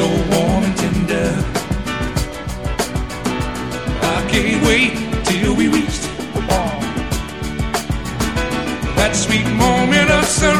so warm and tender. I can't wait till we reach the wall. That sweet moment of surrender.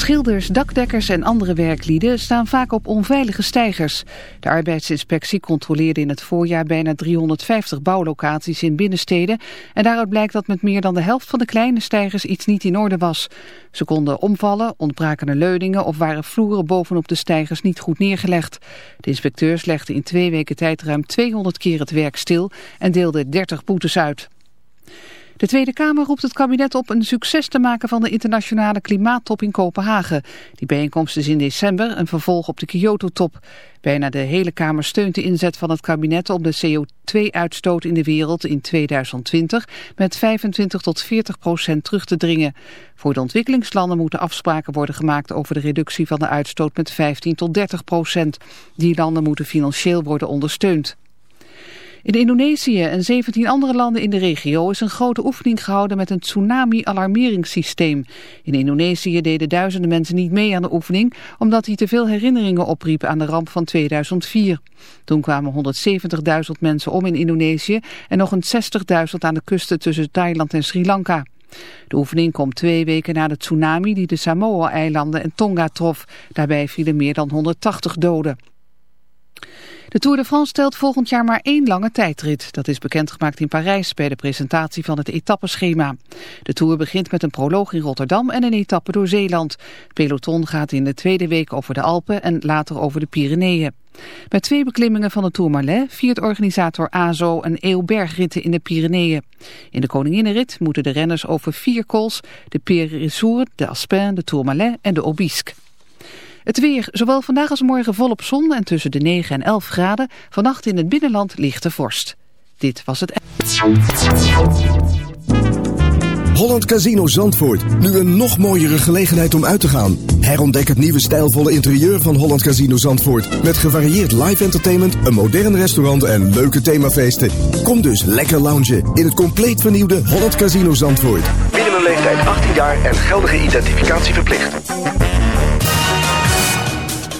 Schilders, dakdekkers en andere werklieden staan vaak op onveilige stijgers. De arbeidsinspectie controleerde in het voorjaar bijna 350 bouwlocaties in binnensteden. En daaruit blijkt dat met meer dan de helft van de kleine stijgers iets niet in orde was. Ze konden omvallen, ontbraken er leuningen of waren vloeren bovenop de stijgers niet goed neergelegd. De inspecteurs legden in twee weken tijd ruim 200 keer het werk stil en deelden 30 boetes uit. De Tweede Kamer roept het kabinet op een succes te maken van de internationale klimaattop in Kopenhagen. Die bijeenkomst is in december een vervolg op de Kyoto-top. Bijna de hele Kamer steunt de inzet van het kabinet om de CO2-uitstoot in de wereld in 2020 met 25 tot 40 procent terug te dringen. Voor de ontwikkelingslanden moeten afspraken worden gemaakt over de reductie van de uitstoot met 15 tot 30 procent. Die landen moeten financieel worden ondersteund. In Indonesië en 17 andere landen in de regio is een grote oefening gehouden met een tsunami-alarmeringssysteem. In Indonesië deden duizenden mensen niet mee aan de oefening, omdat hij te veel herinneringen opriep aan de ramp van 2004. Toen kwamen 170.000 mensen om in Indonesië en nog een 60.000 aan de kusten tussen Thailand en Sri Lanka. De oefening komt twee weken na de tsunami die de Samoa-eilanden en Tonga trof. Daarbij vielen meer dan 180 doden. De Tour de France stelt volgend jaar maar één lange tijdrit. Dat is bekendgemaakt in Parijs bij de presentatie van het etappeschema. De Tour begint met een proloog in Rotterdam en een etappe door Zeeland. Peloton gaat in de tweede week over de Alpen en later over de Pyreneeën. Bij twee beklimmingen van de Tourmalet viert organisator AZO een eeuw bergritten in de Pyreneeën. In de Koninginnenrit moeten de renners over vier kools, de Périssour, de Aspin, de Tourmalet en de Obisque. Het weer, zowel vandaag als morgen volop zon en tussen de 9 en 11 graden. Vannacht in het binnenland ligt de vorst. Dit was het... Holland Casino Zandvoort. Nu een nog mooiere gelegenheid om uit te gaan. Herontdek het nieuwe stijlvolle interieur van Holland Casino Zandvoort. Met gevarieerd live entertainment, een modern restaurant en leuke themafeesten. Kom dus lekker loungen in het compleet vernieuwde Holland Casino Zandvoort. leeftijd 18 jaar en geldige identificatie verplicht.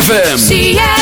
ZFM.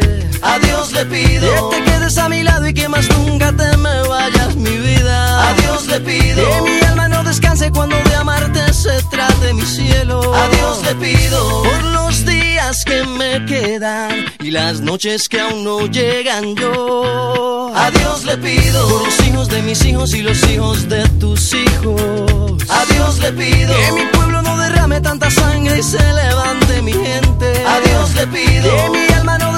A Dios le pido que te quedes a mi lado y que más nunca te me vayas mi vida. A Dios le pido que mi alma no descanse cuando de amarte se trate mi cielo. A Dios le pido por los días que me quedan y las noches que aún no llegan yo. A Dios le pido por los hijos de mis hijos y los hijos de tus hijos. A Dios le pido que mi pueblo no derrame tanta sangre y se levante mi gente. A Dios le pido que mi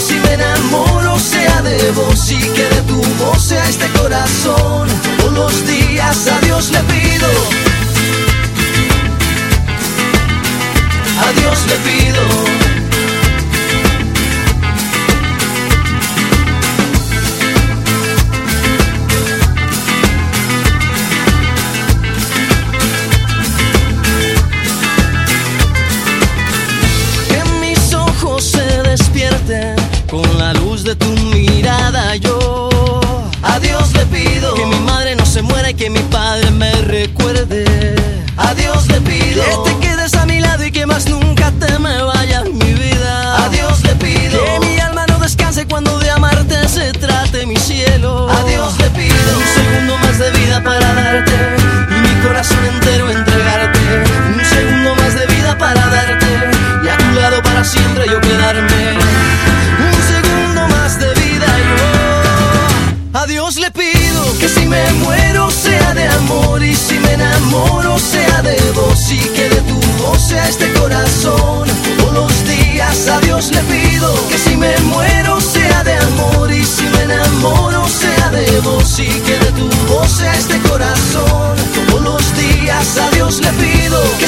si me enamoro sea de vos y que de tu voz sea este corazón. Todos los días a Dios le pido. A Dios le pido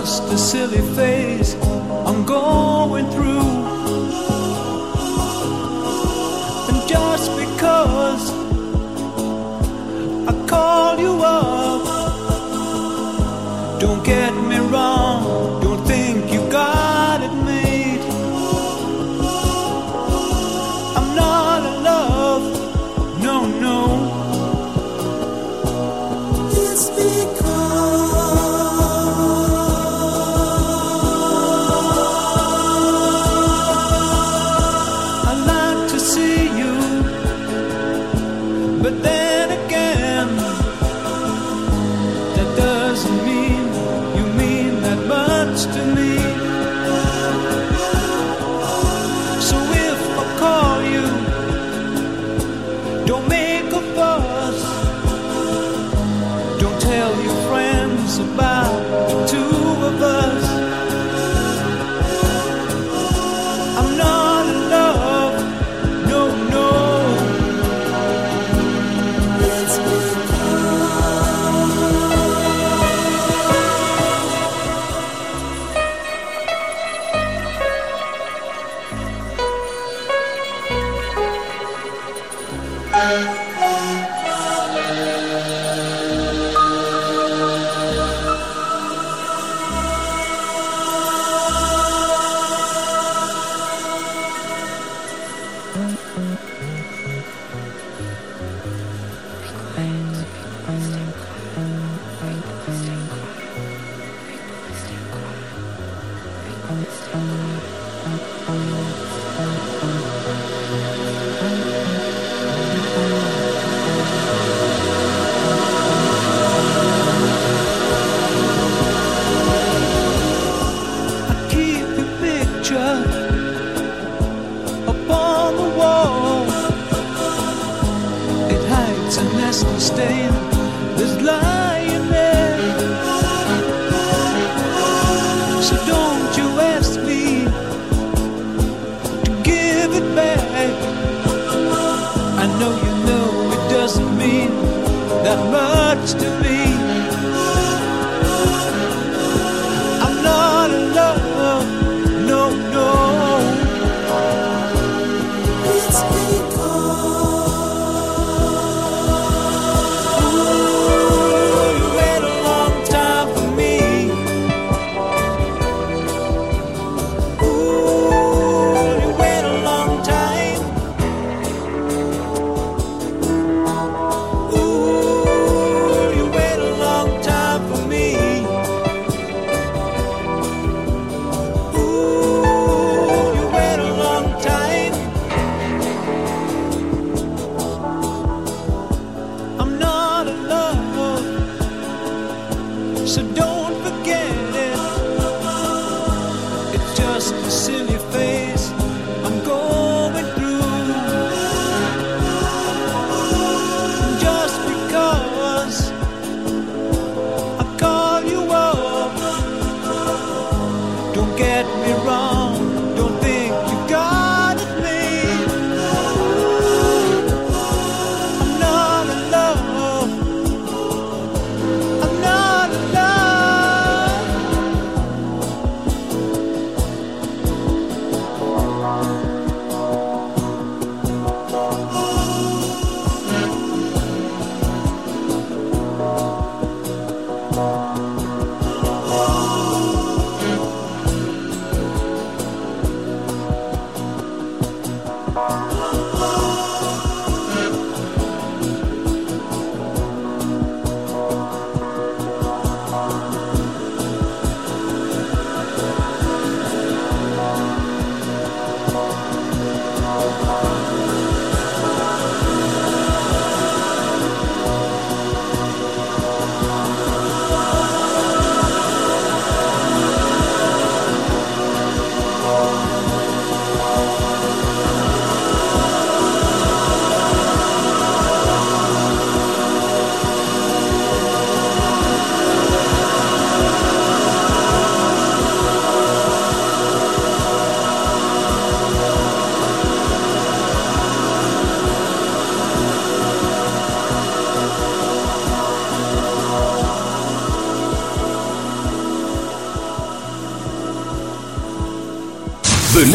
just a silly phase. I'm going through.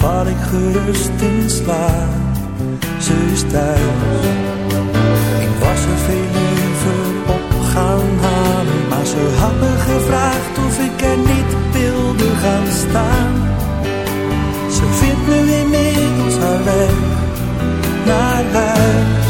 val ik gerust in slaap. Ze is thuis. Ik was er veel liever op gaan halen. Maar ze had me gevraagd of ik er niet wilde gaan staan. Ze vindt me inmiddels haar weg naar huis.